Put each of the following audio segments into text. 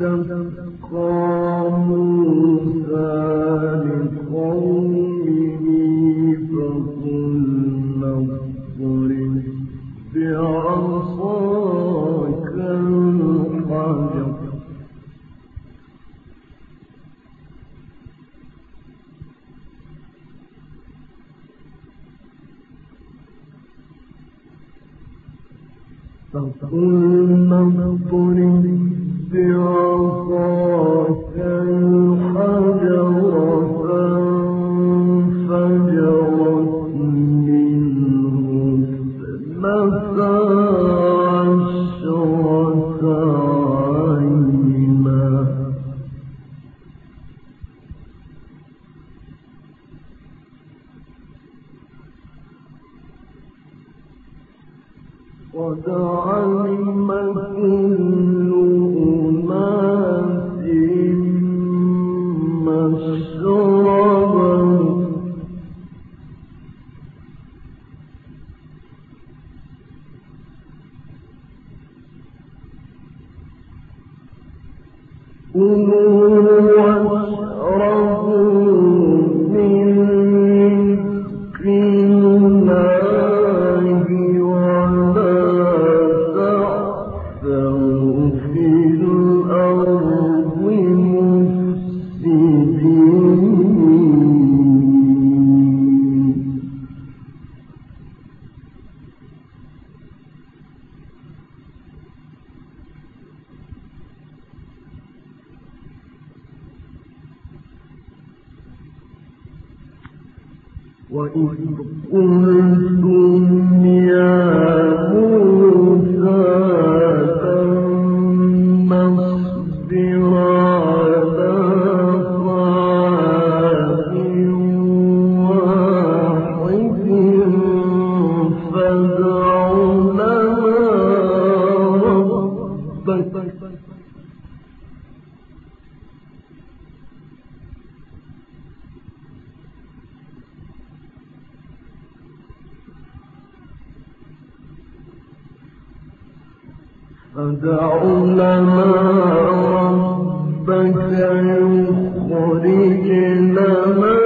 دقائق المطرب بعصاك. فدعوا لنا ربك يخرج لنا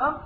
أَمْ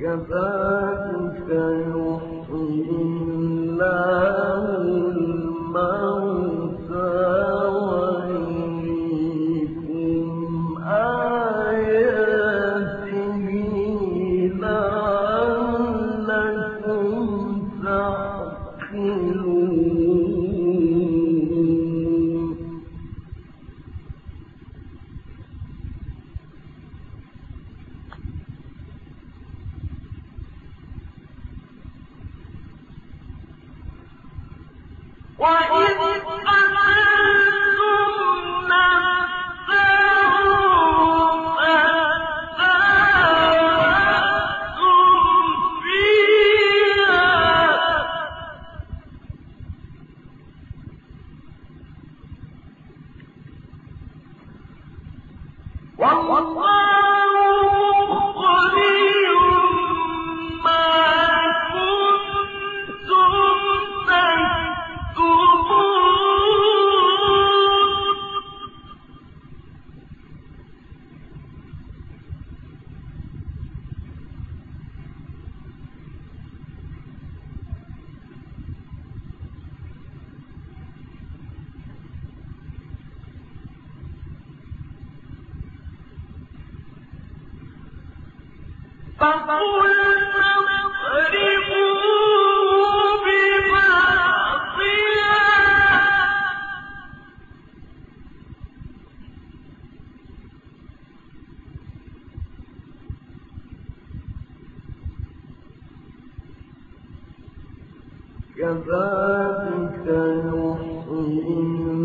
كذلك يحيي الله وَاللَّهُ كذلك يحيي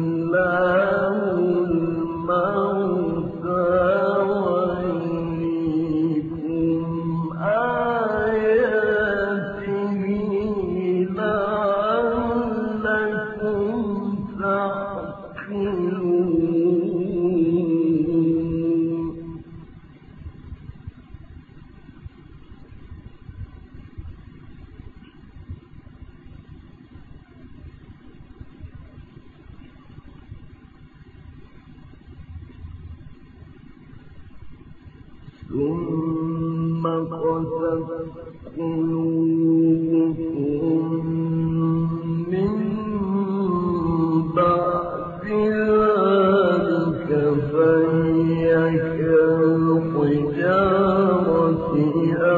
به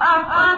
Papa!